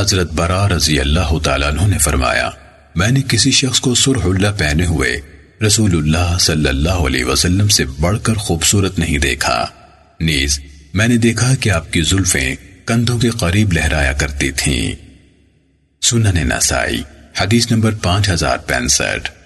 حضرت برا رضی اللہ تعالیٰ عنہ نے فرمایا، میں نے کسی شخص کو سرح اللہ پہنے ہوئے رسول اللہ صلی اللہ علیہ وسلم سے بڑھ کر خوبصورت نہیں دیکھا۔ نیز، میں نے دیکھا کہ آپ کی زلفیں کندھوں کے قریب لہرایا کرتی تھیں۔ سنن نسائی، حدیث نمبر پانچ ہزار پینسٹھ۔